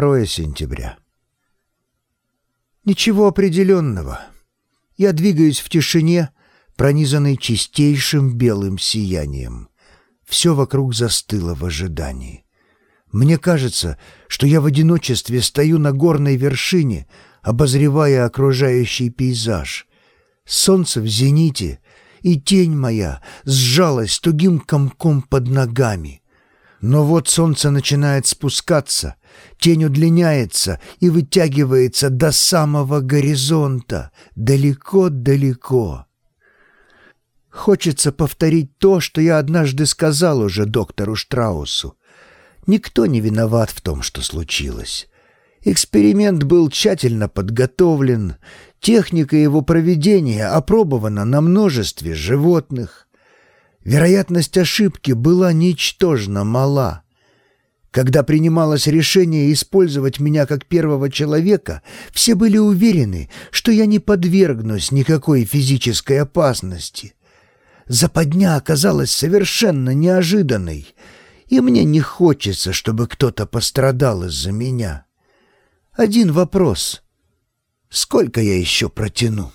2 сентября. Ничего определенного. Я двигаюсь в тишине, пронизанной чистейшим белым сиянием. Все вокруг застыло в ожидании. Мне кажется, что я в одиночестве стою на горной вершине, обозревая окружающий пейзаж. Солнце в зените, и тень моя сжалась тугим комком под ногами — но вот солнце начинает спускаться, тень удлиняется и вытягивается до самого горизонта, далеко-далеко. Хочется повторить то, что я однажды сказал уже доктору Штраусу. Никто не виноват в том, что случилось. Эксперимент был тщательно подготовлен, техника его проведения опробована на множестве животных. Вероятность ошибки была ничтожно мала. Когда принималось решение использовать меня как первого человека, все были уверены, что я не подвергнусь никакой физической опасности. Западня оказалась совершенно неожиданной, и мне не хочется, чтобы кто-то пострадал из-за меня. Один вопрос. Сколько я еще протяну?